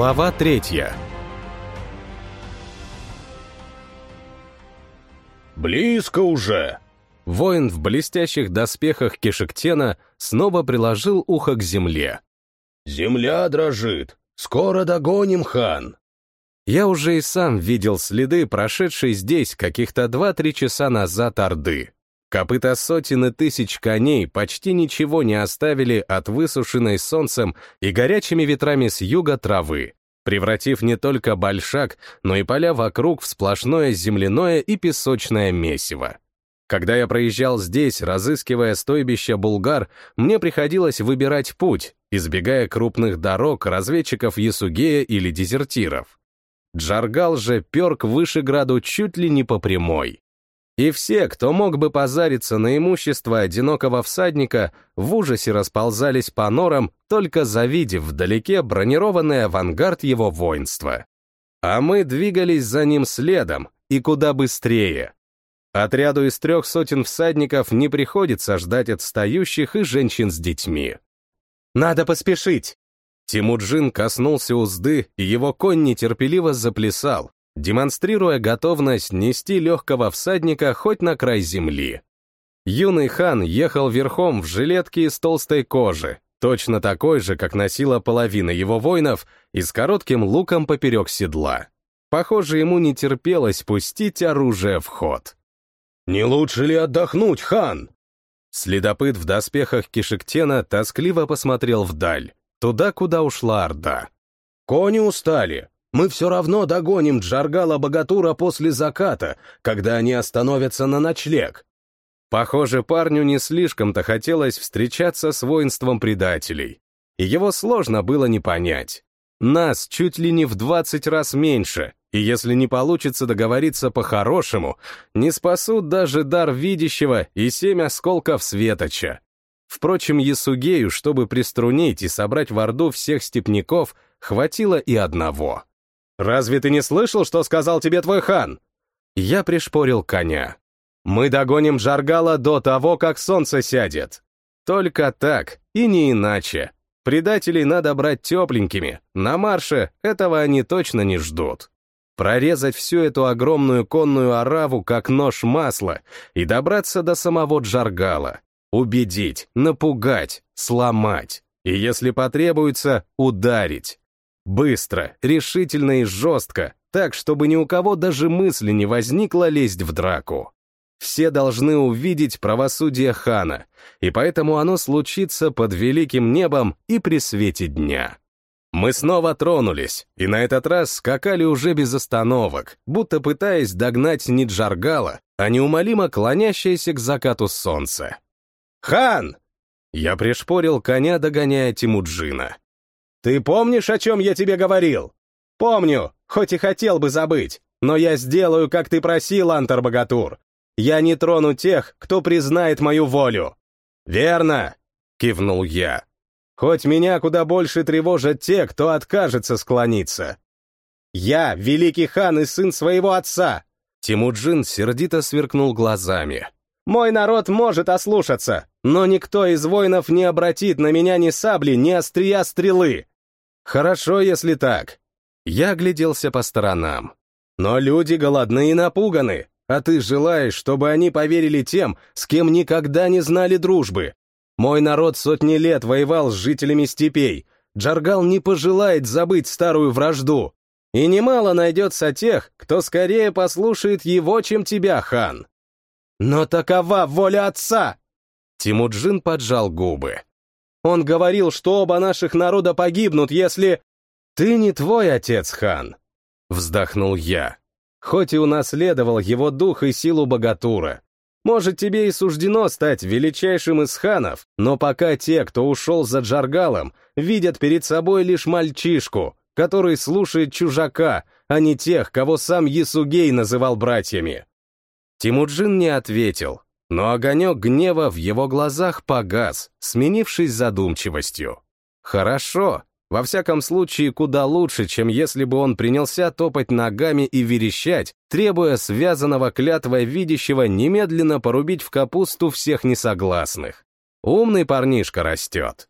Глава третья «Близко уже!» Воин в блестящих доспехах Кишектена снова приложил ухо к земле. «Земля дрожит! Скоро догоним, хан!» Я уже и сам видел следы, прошедшей здесь каких-то два-три часа назад Орды. Копыта сотен и тысяч коней почти ничего не оставили от высушенной солнцем и горячими ветрами с юга травы, превратив не только большак, но и поля вокруг в сплошное земляное и песочное месиво. Когда я проезжал здесь, разыскивая стойбище булгар, мне приходилось выбирать путь, избегая крупных дорог, разведчиков Ясугея или дезертиров. Джаргал же пер к Вышеграду чуть ли не по прямой. И все, кто мог бы позариться на имущество одинокого всадника, в ужасе расползались по норам, только завидев вдалеке бронированный авангард его воинства. А мы двигались за ним следом, и куда быстрее. Отряду из трех сотен всадников не приходится ждать отстающих и женщин с детьми. «Надо поспешить!» Тимуджин коснулся узды, и его конь нетерпеливо заплясал, демонстрируя готовность нести легкого всадника хоть на край земли. Юный хан ехал верхом в жилетке из толстой кожи, точно такой же, как носила половина его воинов, и с коротким луком поперек седла. Похоже, ему не терпелось пустить оружие в ход. «Не лучше ли отдохнуть, хан?» Следопыт в доспехах Кишектена тоскливо посмотрел вдаль, туда, куда ушла Орда. «Кони устали, мы все равно догоним Джаргала Богатура после заката, когда они остановятся на ночлег. Похоже, парню не слишком-то хотелось встречаться с воинством предателей. И его сложно было не понять. Нас чуть ли не в 20 раз меньше, и если не получится договориться по-хорошему, не спасут даже дар видящего и семь осколков светоча. Впрочем, Ясугею, чтобы приструнить и собрать в Орду всех степняков, хватило и одного. «Разве ты не слышал, что сказал тебе твой хан?» Я пришпорил коня. «Мы догоним Джаргала до того, как солнце сядет. Только так, и не иначе. Предателей надо брать тепленькими, на марше этого они точно не ждут. Прорезать всю эту огромную конную ораву, как нож масла, и добраться до самого Джаргала. Убедить, напугать, сломать. И если потребуется, ударить. Быстро, решительно и жестко, так, чтобы ни у кого даже мысли не возникло лезть в драку. Все должны увидеть правосудие хана, и поэтому оно случится под великим небом и при свете дня. Мы снова тронулись, и на этот раз скакали уже без остановок, будто пытаясь догнать не Джаргала, а неумолимо клонящееся к закату солнце. «Хан!» Я пришпорил коня, догоняя Тимуджина. Ты помнишь, о чем я тебе говорил? Помню, хоть и хотел бы забыть, но я сделаю, как ты просил, Антар-богатур. Я не трону тех, кто признает мою волю. Верно, кивнул я. Хоть меня куда больше тревожат те, кто откажется склониться. Я великий хан и сын своего отца. Тимуджин сердито сверкнул глазами. Мой народ может ослушаться, но никто из воинов не обратит на меня ни сабли, ни острия стрелы. Хорошо, если так. Я огляделся по сторонам. Но люди голодны и напуганы, а ты желаешь, чтобы они поверили тем, с кем никогда не знали дружбы. Мой народ сотни лет воевал с жителями степей. Джаргал не пожелает забыть старую вражду. И немало найдется тех, кто скорее послушает его, чем тебя, хан. Но такова воля отца! Тимуджин поджал губы. Он говорил, что оба наших народа погибнут, если... Ты не твой отец, хан, вздохнул я. Хоть и унаследовал его дух и силу богатура. Может, тебе и суждено стать величайшим из ханов, но пока те, кто ушел за Джаргалом, видят перед собой лишь мальчишку, который слушает чужака, а не тех, кого сам Ясугей называл братьями. Тимуджин не ответил, но огонек гнева в его глазах погас, сменившись задумчивостью. Хорошо, во всяком случае, куда лучше, чем если бы он принялся топать ногами и верещать, требуя связанного клятвой видящего немедленно порубить в капусту всех несогласных. Умный парнишка растет.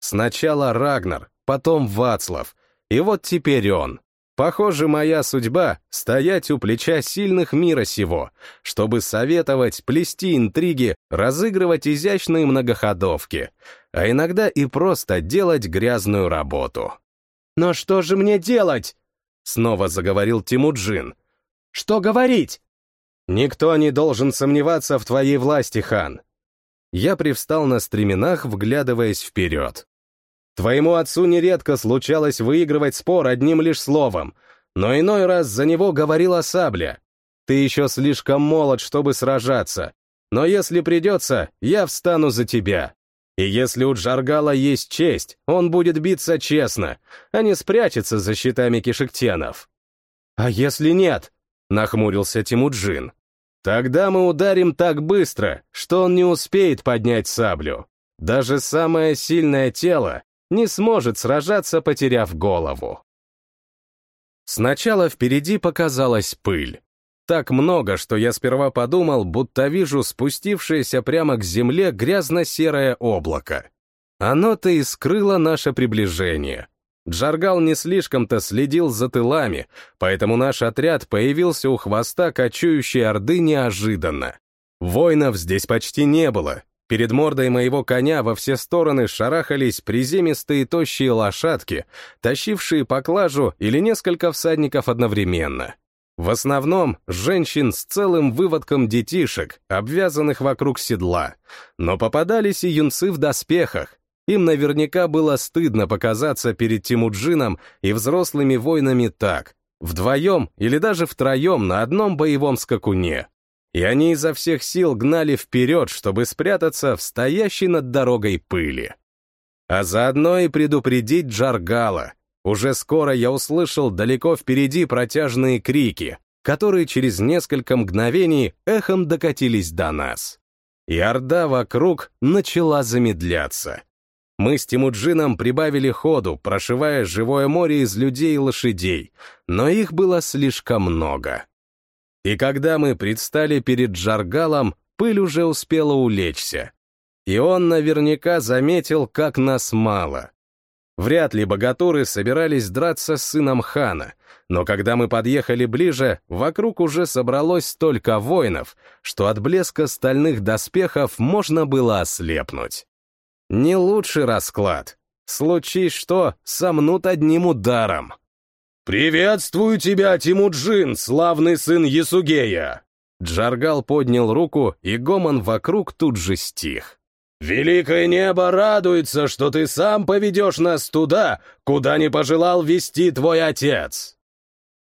Сначала Рагнар, потом Вацлав. И вот теперь он. Похоже, моя судьба — стоять у плеча сильных мира сего, чтобы советовать, плести интриги, разыгрывать изящные многоходовки, а иногда и просто делать грязную работу. «Но что же мне делать?» — снова заговорил Тимуджин. «Что говорить?» «Никто не должен сомневаться в твоей власти, хан». Я привстал на стременах, вглядываясь вперед. Твоему отцу нередко случалось выигрывать спор одним лишь словом, но иной раз за него говорила сабля. Ты еще слишком молод, чтобы сражаться, но если придется, я встану за тебя. И если у Джаргала есть честь, он будет биться честно, а не спрячется за щитами кишектенов. «А если нет?» — нахмурился Тимуджин. «Тогда мы ударим так быстро, что он не успеет поднять саблю. Даже самое сильное тело не сможет сражаться, потеряв голову. Сначала впереди показалась пыль. Так много, что я сперва подумал, будто вижу спустившееся прямо к земле грязно-серое облако. Оно-то и скрыло наше приближение. Джаргал не слишком-то следил за тылами, поэтому наш отряд появился у хвоста кочующей орды неожиданно. Воинов здесь почти не было, Перед мордой моего коня во все стороны шарахались приземистые тощие лошадки, тащившие поклажу или несколько всадников одновременно. В основном женщин с целым выводком детишек, обвязанных вокруг седла. Но попадались и юнцы в доспехах. Им наверняка было стыдно показаться перед Тимуджином и взрослыми воинами так, вдвоем или даже втроем на одном боевом скакуне и они изо всех сил гнали вперед, чтобы спрятаться в стоящей над дорогой пыли. А заодно и предупредить Джаргала. Уже скоро я услышал далеко впереди протяжные крики, которые через несколько мгновений эхом докатились до нас. И орда вокруг начала замедляться. Мы с Тимуджином прибавили ходу, прошивая живое море из людей и лошадей, но их было слишком много. И когда мы предстали перед Джаргалом, пыль уже успела улечься. И он наверняка заметил, как нас мало. Вряд ли богатуры собирались драться с сыном хана, но когда мы подъехали ближе, вокруг уже собралось столько воинов, что от блеска стальных доспехов можно было ослепнуть. Не лучший расклад. Случись что, сомнут одним ударом. «Приветствую тебя, Тимуджин, славный сын Ясугея!» Джаргал поднял руку, и гомон вокруг тут же стих. «Великое небо радуется, что ты сам поведешь нас туда, куда не пожелал вести твой отец!»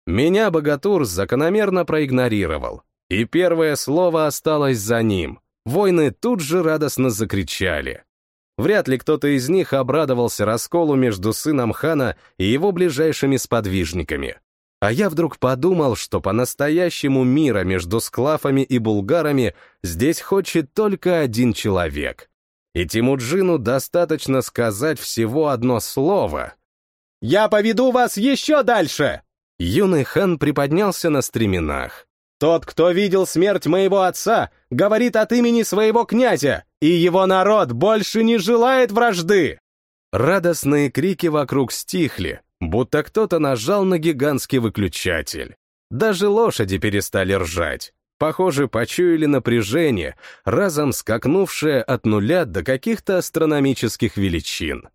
Меня Богатур закономерно проигнорировал, и первое слово осталось за ним. Воины тут же радостно закричали. Вряд ли кто-то из них обрадовался расколу между сыном хана и его ближайшими сподвижниками. А я вдруг подумал, что по-настоящему мира между склафами и булгарами здесь хочет только один человек. И Тимуджину достаточно сказать всего одно слово. «Я поведу вас еще дальше!» Юный хан приподнялся на стременах. Тот, кто видел смерть моего отца, говорит от имени своего князя, и его народ больше не желает вражды!» Радостные крики вокруг стихли, будто кто-то нажал на гигантский выключатель. Даже лошади перестали ржать. Похоже, почуяли напряжение, разом скакнувшее от нуля до каких-то астрономических величин.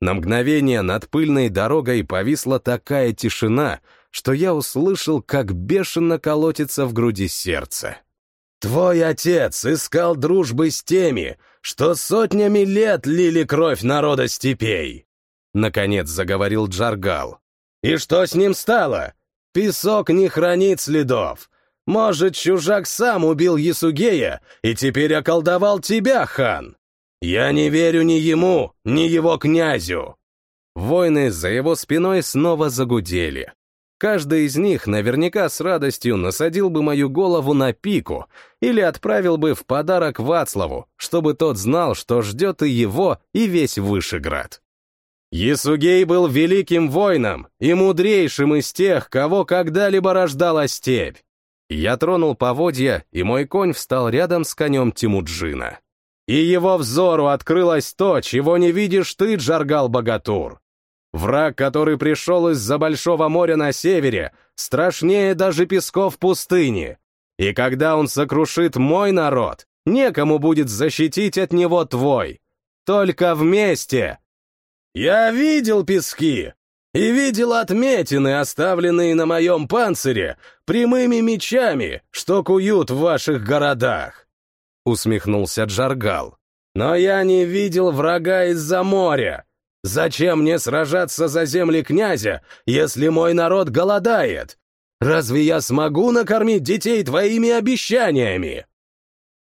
На мгновение над пыльной дорогой повисла такая тишина, что я услышал, как бешено колотится в груди сердце. «Твой отец искал дружбы с теми, что сотнями лет лили кровь народа степей!» Наконец заговорил Джаргал. «И что с ним стало? Песок не хранит следов. Может, чужак сам убил Ясугея и теперь околдовал тебя, хан? Я не верю ни ему, ни его князю!» Воины за его спиной снова загудели. Каждый из них наверняка с радостью насадил бы мою голову на пику или отправил бы в подарок Вацлаву, чтобы тот знал, что ждет и его, и весь Вышеград. Ясугей был великим воином и мудрейшим из тех, кого когда-либо рождала степь. Я тронул поводья, и мой конь встал рядом с конем Тимуджина. И его взору открылось то, чего не видишь ты, Джаргал Богатур. Враг, который пришел из-за Большого моря на севере, страшнее даже песков пустыни. И когда он сокрушит мой народ, некому будет защитить от него твой. Только вместе. Я видел пески и видел отметины, оставленные на моем панцире, прямыми мечами, что куют в ваших городах. Усмехнулся Джаргал. Но я не видел врага из-за моря. Зачем мне сражаться за земли князя, если мой народ голодает? Разве я смогу накормить детей твоими обещаниями?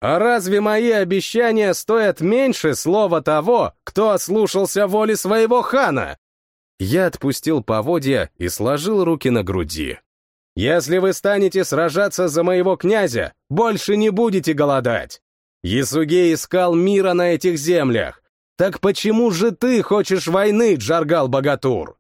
А разве мои обещания стоят меньше слова того, кто ослушался воли своего хана? Я отпустил поводья и сложил руки на груди. Если вы станете сражаться за моего князя, больше не будете голодать. Ясугей искал мира на этих землях. Так почему же ты хочешь войны, Джаргал Богатур?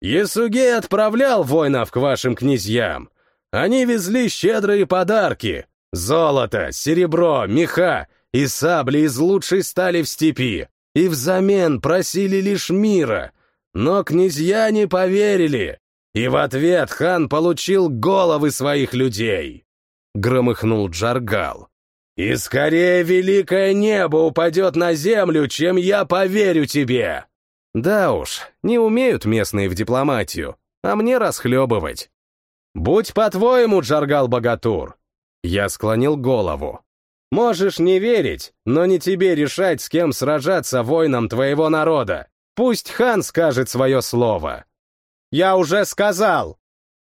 Ясугей отправлял воинов к вашим князьям. Они везли щедрые подарки. Золото, серебро, меха и сабли из лучшей стали в степи. И взамен просили лишь мира. Но князья не поверили. И в ответ хан получил головы своих людей. Громыхнул Джаргал. «И скорее великое небо упадет на землю, чем я поверю тебе!» Да уж, не умеют местные в дипломатию, а мне расхлебывать. «Будь по-твоему, Джаргал Богатур!» Я склонил голову. «Можешь не верить, но не тебе решать, с кем сражаться воинам твоего народа. Пусть хан скажет свое слово». «Я уже сказал!»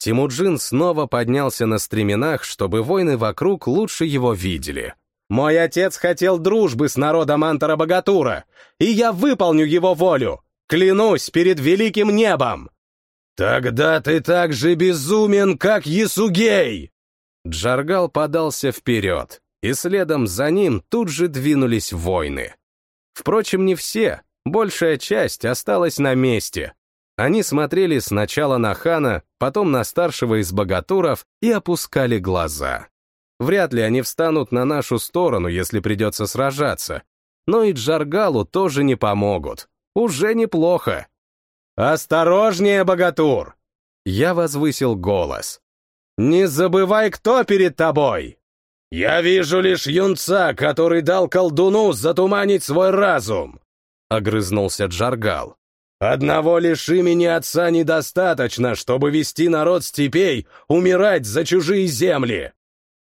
Тимуджин снова поднялся на стременах, чтобы воины вокруг лучше его видели. «Мой отец хотел дружбы с народом Антара-Богатура, и я выполню его волю! Клянусь перед великим небом!» «Тогда ты так же безумен, как Ясугей!» Джаргал подался вперед, и следом за ним тут же двинулись воины. Впрочем, не все, большая часть осталась на месте, они смотрели сначала на хана, потом на старшего из богатуров и опускали глаза. Вряд ли они встанут на нашу сторону, если придется сражаться. Но и Джаргалу тоже не помогут. Уже неплохо. «Осторожнее, богатур!» Я возвысил голос. «Не забывай, кто перед тобой!» «Я вижу лишь юнца, который дал колдуну затуманить свой разум!» — огрызнулся Джаргал. Одного лишь имени отца недостаточно, чтобы вести народ степей умирать за чужие земли.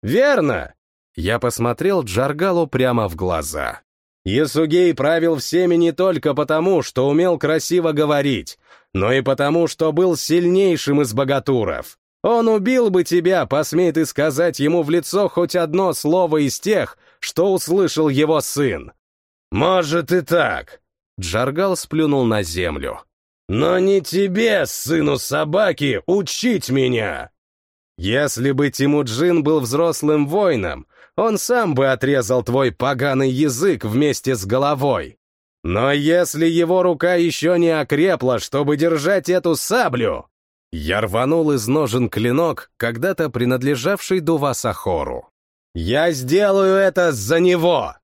Верно. Я посмотрел Джаргалу прямо в глаза. Ясугей правил всеми не только потому, что умел красиво говорить, но и потому, что был сильнейшим из богатуров. Он убил бы тебя, посмей ты сказать ему в лицо хоть одно слово из тех, что услышал его сын. Может и так, Джаргал сплюнул на землю. «Но не тебе, сыну собаки, учить меня!» «Если бы Тимуджин был взрослым воином, он сам бы отрезал твой поганый язык вместе с головой. Но если его рука еще не окрепла, чтобы держать эту саблю...» Я рванул из ножен клинок, когда-то принадлежавший Дувасахору. «Я сделаю это за него!»